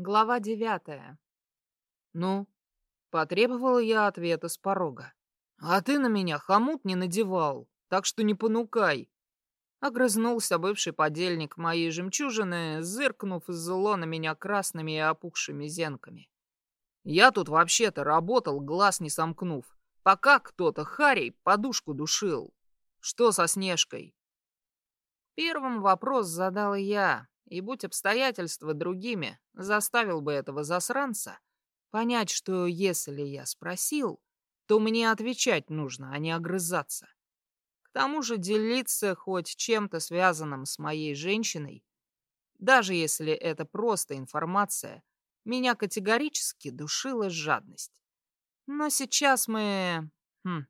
Глава девятая. Ну, потребовала я ответа с порога. А ты на меня хомут не надевал, так что не понукай. Огрызнулся бывший подельник моей жемчужины, зыркнув зло на меня красными и опухшими зенками. Я тут вообще-то работал, глаз не сомкнув, пока кто-то Харей подушку душил. Что со Снежкой? Первым вопрос задал я, и будь обстоятельства другими, заставил бы этого засранца понять, что если я спросил, то мне отвечать нужно, а не огрызаться. К тому же делиться хоть чем-то связанным с моей женщиной, даже если это просто информация, меня категорически душила жадность. Но сейчас мы хм,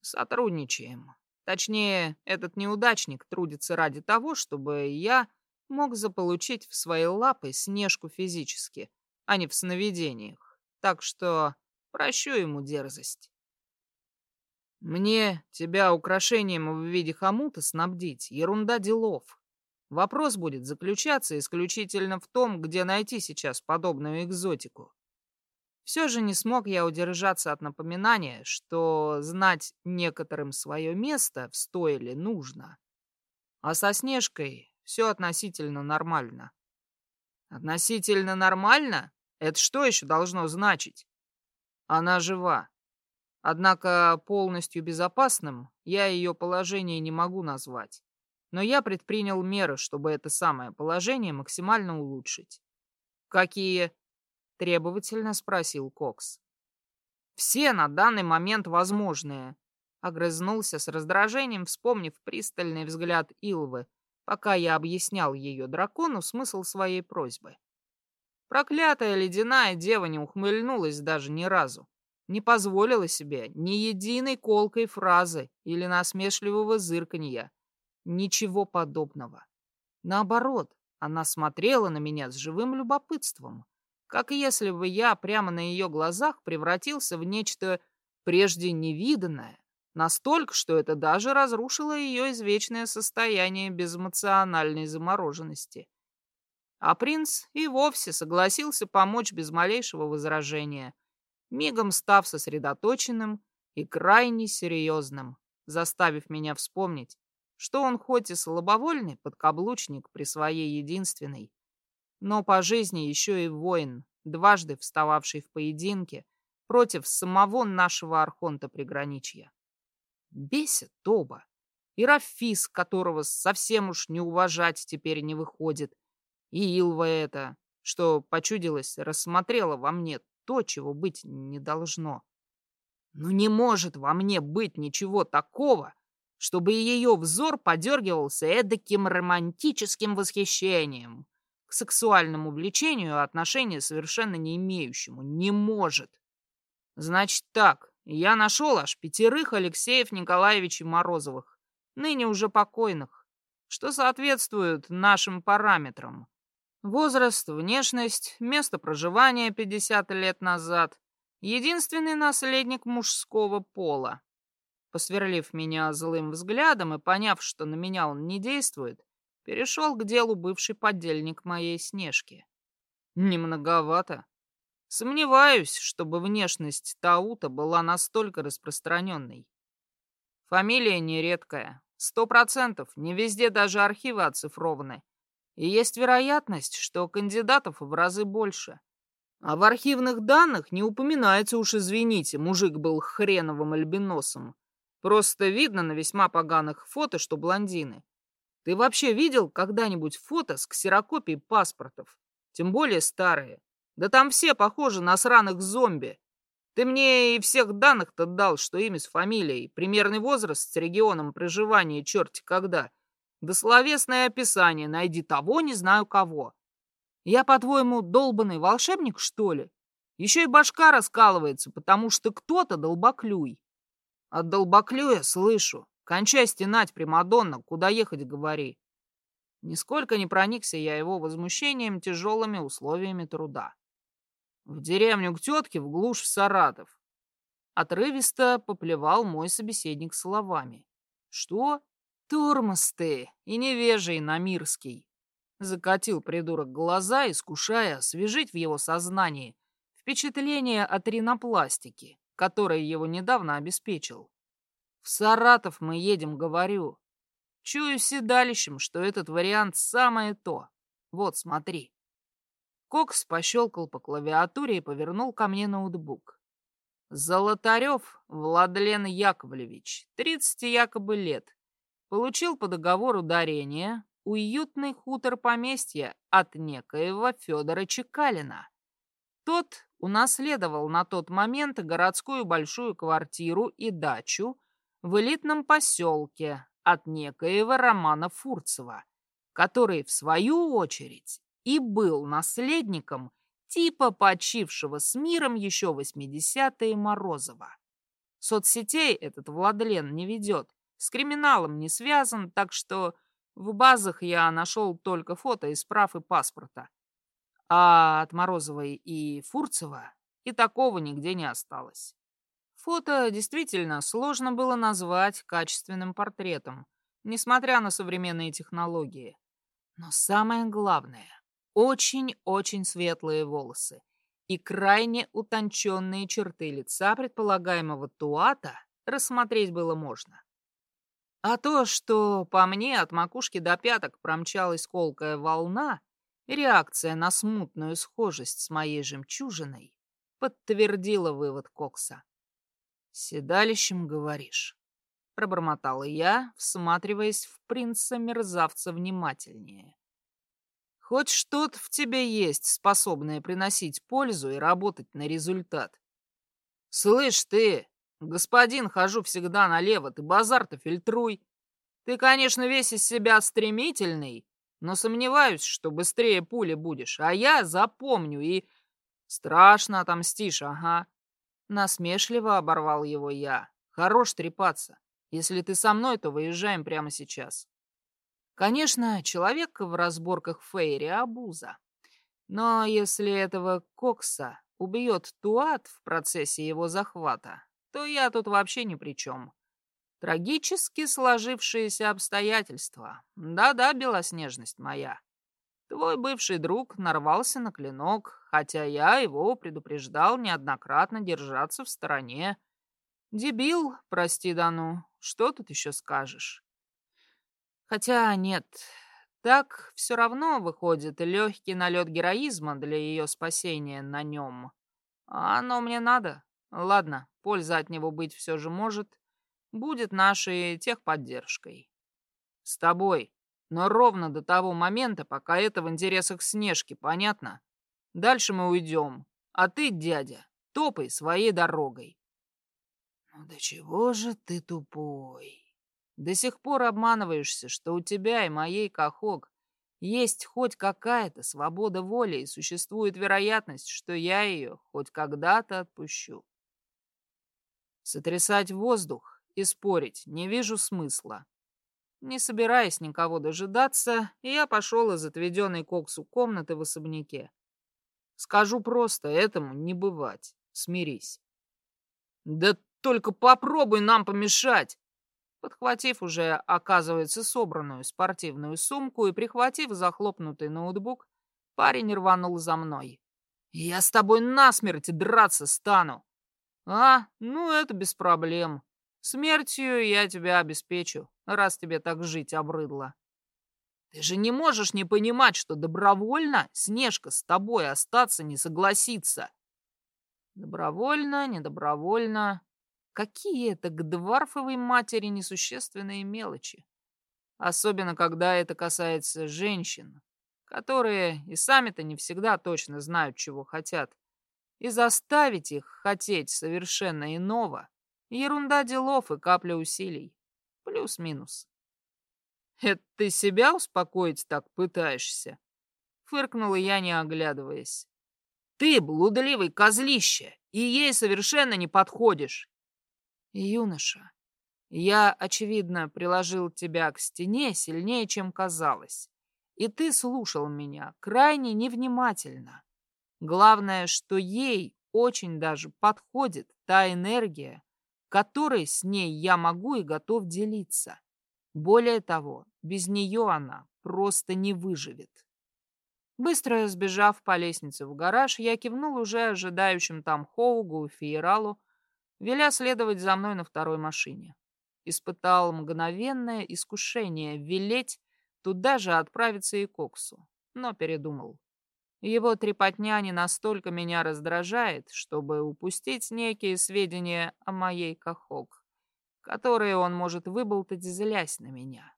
сотрудничаем. Точнее, этот неудачник трудится ради того, чтобы я мог заполучить в свои лапы Снежку физически, а не в сновидениях. Так что прощу ему дерзость. Мне тебя украшением в виде хомута снабдить — ерунда делов. Вопрос будет заключаться исключительно в том, где найти сейчас подобную экзотику. Все же не смог я удержаться от напоминания, что знать некоторым свое место в стойле нужно. А со Снежкой все относительно нормально. Относительно нормально? Это что еще должно значить? Она жива. Однако полностью безопасным я ее положение не могу назвать. Но я предпринял меры, чтобы это самое положение максимально улучшить. «Какие?» — требовательно спросил Кокс. «Все на данный момент возможные», — огрызнулся с раздражением, вспомнив пристальный взгляд Илвы, пока я объяснял ее дракону смысл своей просьбы. Проклятая ледяная дева не ухмыльнулась даже ни разу, не позволила себе ни единой колкой фразы или насмешливого зырканья. Ничего подобного. Наоборот, она смотрела на меня с живым любопытством, как если бы я прямо на ее глазах превратился в нечто прежде невиданное, Настолько, что это даже разрушило ее извечное состояние безэмоциональной замороженности. А принц и вовсе согласился помочь без малейшего возражения, мигом став сосредоточенным и крайне серьезным, заставив меня вспомнить, что он хоть и слабовольный подкаблучник при своей единственной, но по жизни еще и воин, дважды встававший в поединке против самого нашего архонта приграничья. Бесит оба. И Рафис, которого совсем уж не уважать теперь не выходит. И Илва это, что почудилось, рассмотрела во мне то, чего быть не должно. Но не может во мне быть ничего такого, чтобы ее взор подергивался эдаким романтическим восхищением к сексуальному влечению отношения совершенно не имеющему. Не может. Значит так, я нашел аж пятерых Алексеев Николаевичей Морозовых, ныне уже покойных, что соответствует нашим параметрам. Возраст, внешность, место проживания 50 лет назад, единственный наследник мужского пола. Посверлив меня злым взглядом и поняв, что на меня он не действует, перешел к делу бывший подельник моей Снежки. Немноговато. Сомневаюсь, чтобы внешность Таута была настолько распространенной. Фамилия нередкая. Сто процентов, не везде даже архивы оцифрованы. И есть вероятность, что кандидатов в разы больше. А в архивных данных не упоминается уж, извините, мужик был хреновым альбиносом. Просто видно на весьма поганых фото, что блондины. Ты вообще видел когда-нибудь фото с ксерокопией паспортов? Тем более старые. Да там все похожи на сраных зомби. Ты мне и всех данных-то дал, что имя с фамилией, примерный возраст с регионом проживания черти когда. Да словесное описание найди того не знаю кого. Я, по-твоему, долбанный волшебник, что ли? Еще и башка раскалывается, потому что кто-то долбоклюй. От долбоклюя слышу. Кончай стенать, Примадонна, куда ехать говори. Нисколько не проникся я его возмущением тяжелыми условиями труда. В деревню к тетке, в глушь в Саратов. Отрывисто поплевал мой собеседник словами. Что? Тормоз ты и невежий Намирский. Закатил придурок глаза, искушая освежить в его сознании впечатление от ринопластики, которое его недавно обеспечил. В Саратов мы едем, говорю. Чую седалищем, что этот вариант самое то. Вот, смотри. Кокс пощелкал по клавиатуре и повернул ко мне ноутбук. Золотарев Владлен Яковлевич, 30 якобы лет, получил по договору дарения уютный хутор поместья от некоего Федора Чекалина. Тот унаследовал на тот момент городскую большую квартиру и дачу в элитном поселке от некоего Романа Фурцева, который, в свою очередь, и был наследником типа почившего с миром еще 80-е Морозова. Соцсетей этот Владлен не ведет, с криминалом не связан, так что в базах я нашел только фото из прав и паспорта. А от Морозовой и Фурцева и такого нигде не осталось. Фото действительно сложно было назвать качественным портретом, несмотря на современные технологии. Но самое главное — очень-очень светлые волосы и крайне утонченные черты лица предполагаемого Туата рассмотреть было можно. А то, что по мне от макушки до пяток промчалась колкая волна, реакция на смутную схожесть с моей жемчужиной, подтвердила вывод Кокса. «Седалищем, говоришь?» — пробормотала я, всматриваясь в принца-мерзавца внимательнее. «Хоть что-то в тебе есть, способное приносить пользу и работать на результат. Слышь ты, Господин, хожу всегда налево, ты базар-то фильтруй. Ты, конечно, весь из себя стремительный, но сомневаюсь, что быстрее пули будешь, а я запомню и... Страшно отомстишь, ага. Насмешливо оборвал его я. Хорош трепаться. Если ты со мной, то выезжаем прямо сейчас. Конечно, человек в разборках Фейри — обуза. Но если этого Кокса убьет Туат в процессе его захвата, то я тут вообще ни при чем. Трагически сложившиеся обстоятельства. Да-да, белоснежность моя. Твой бывший друг нарвался на клинок, хотя я его предупреждал неоднократно держаться в стороне. Дебил, прости, Дану, что тут еще скажешь? Хотя нет, так все равно выходит легкий налет героизма для ее спасения на нем. А оно мне надо. Ладно, польза от него быть все же может. Будет нашей техподдержкой. С тобой. Но ровно до того момента, пока это в интересах Снежки, понятно? Дальше мы уйдем. А ты, дядя, топай своей дорогой. Ну да чего же ты тупой? До сих пор обманываешься, что у тебя и моей Кахок есть хоть какая-то свобода воли и существует вероятность, что я ее хоть когда-то отпущу. Сотрясать воздух и спорить не вижу смысла. Не собираясь никого дожидаться, я пошел из отведенной Коксу комнаты в особняке. Скажу просто, этому не бывать. Смирись. Да только попробуй нам помешать! Подхватив уже, оказывается, собранную спортивную сумку и прихватив захлопнутый ноутбук, парень рванул за мной. «Я с тобой насмерть драться стану!» «А, ну это без проблем. Смертью я тебя обеспечу, раз тебе так жить обрыдло». «Ты же не можешь не понимать, что добровольно Снежка с тобой остаться не согласится». «Добровольно, недобровольно. Какие это к Дварфовой матери несущественные мелочи. Особенно, когда это касается женщин, которые и сами-то не всегда точно знают, чего хотят и заставить их хотеть совершенно иного — ерунда делов и капля усилий. Плюс-минус. «Это ты себя успокоить так пытаешься?» — фыркнула я, не оглядываясь. «Ты блудливый козлище, и ей совершенно не подходишь!» «Юноша, я, очевидно, приложил тебя к стене сильнее, чем казалось, и ты слушал меня крайне невнимательно. Главное, что ей очень даже подходит та энергия, которой с ней я могу и готов делиться. Более того, без нее она просто не выживет. Быстро сбежав по лестнице в гараж, я кивнул уже ожидающим там Хоугу и Фиералу, веля следовать за мной на второй машине. Испытал мгновенное искушение велеть туда же отправиться и Коксу, но передумал. Его трепотня не настолько меня раздражает, чтобы упустить некие сведения о моей Кахок, которые он может выболтать, злясь на меня.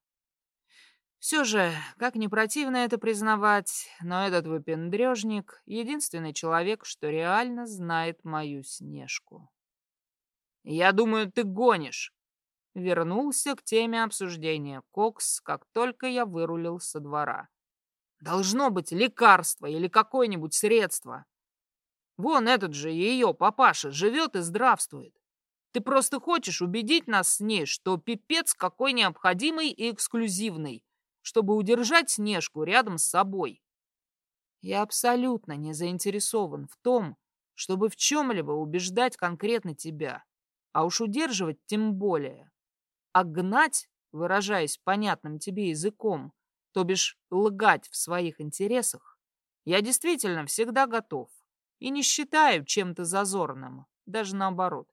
Все же, как не противно это признавать, но этот выпендрежник — единственный человек, что реально знает мою Снежку. «Я думаю, ты гонишь!» Вернулся к теме обсуждения Кокс, как только я вырулил со двора. «Должно быть лекарство или какое-нибудь средство. Вон этот же ее папаша живет и здравствует. Ты просто хочешь убедить нас с ней, что пипец какой необходимый и эксклюзивный, чтобы удержать Снежку рядом с собой. Я абсолютно не заинтересован в том, чтобы в чем-либо убеждать конкретно тебя, а уж удерживать тем более. А гнать, выражаясь понятным тебе языком, то бишь лгать в своих интересах, я действительно всегда готов и не считаю чем-то зазорным, даже наоборот.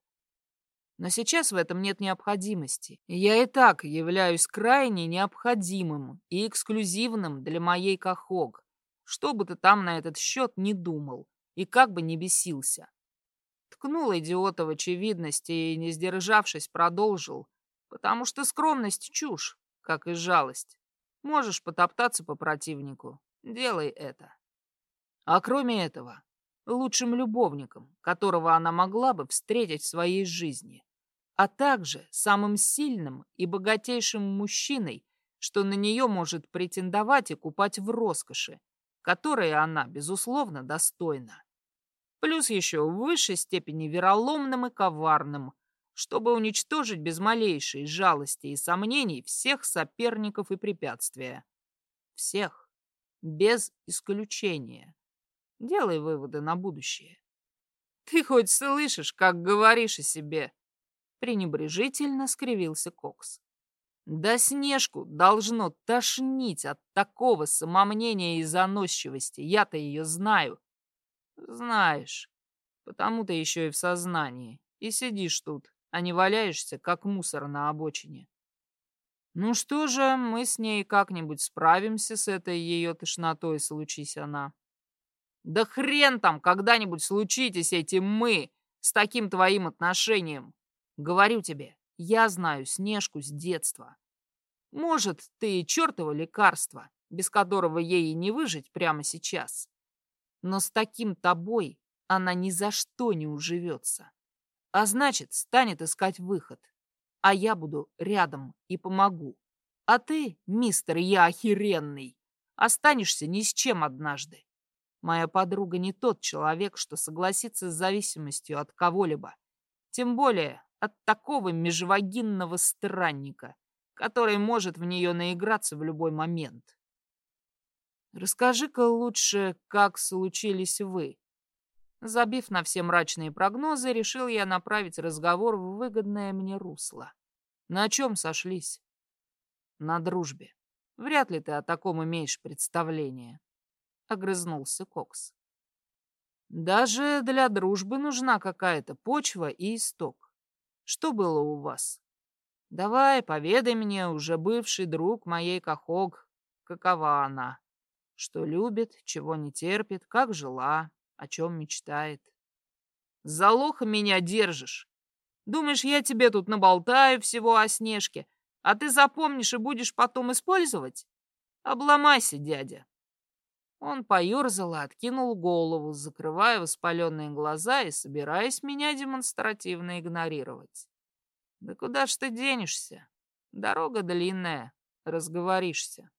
Но сейчас в этом нет необходимости. Я и так являюсь крайне необходимым и эксклюзивным для моей Кахог, что бы ты там на этот счет не думал и как бы не бесился. Ткнул идиота в очевидности и, не сдержавшись, продолжил, потому что скромность — чушь, как и жалость. Можешь потоптаться по противнику, делай это. А кроме этого, лучшим любовником, которого она могла бы встретить в своей жизни, а также самым сильным и богатейшим мужчиной, что на нее может претендовать и купать в роскоши, которые она, безусловно, достойна. Плюс еще в высшей степени вероломным и коварным, чтобы уничтожить без малейшей жалости и сомнений всех соперников и препятствия. Всех. Без исключения. Делай выводы на будущее. Ты хоть слышишь, как говоришь о себе? пренебрежительно скривился Кокс. Да Снежку должно тошнить от такого самомнения и заносчивости. Я-то ее знаю. Знаешь, потому ты еще и в сознании. И сидишь тут, а не валяешься, как мусор на обочине. Ну что же, мы с ней как-нибудь справимся с этой ее тошнотой, случись она. Да хрен там когда-нибудь случитесь эти мы с таким твоим отношением. Говорю тебе, я знаю Снежку с детства. Может, ты и чертово лекарство, без которого ей и не выжить прямо сейчас. Но с таким тобой она ни за что не уживется. А значит, станет искать выход. А я буду рядом и помогу. А ты, мистер, я охеренный, останешься ни с чем однажды. Моя подруга не тот человек, что согласится с зависимостью от кого-либо. Тем более от такого межвагинного странника, который может в нее наиграться в любой момент. Расскажи-ка лучше, как случились вы. Забив на все мрачные прогнозы, решил я направить разговор в выгодное мне русло. На чем сошлись? На дружбе. Вряд ли ты о таком имеешь представление. Огрызнулся Кокс. Даже для дружбы нужна какая-то почва и исток. Что было у вас? Давай, поведай мне, уже бывший друг моей Кахог, какова она, что любит, чего не терпит, как жила, о чем мечтает. За лоха меня держишь. Думаешь, я тебе тут наболтаю всего о Снежке, а ты запомнишь и будешь потом использовать? Обломайся, дядя. Он поерзал и откинул голову, закрывая воспаленные глаза и собираясь меня демонстративно игнорировать. «Да куда ж ты денешься? Дорога длинная, разговоришься».